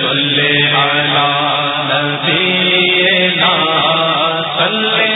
صلی علی نبینا صلی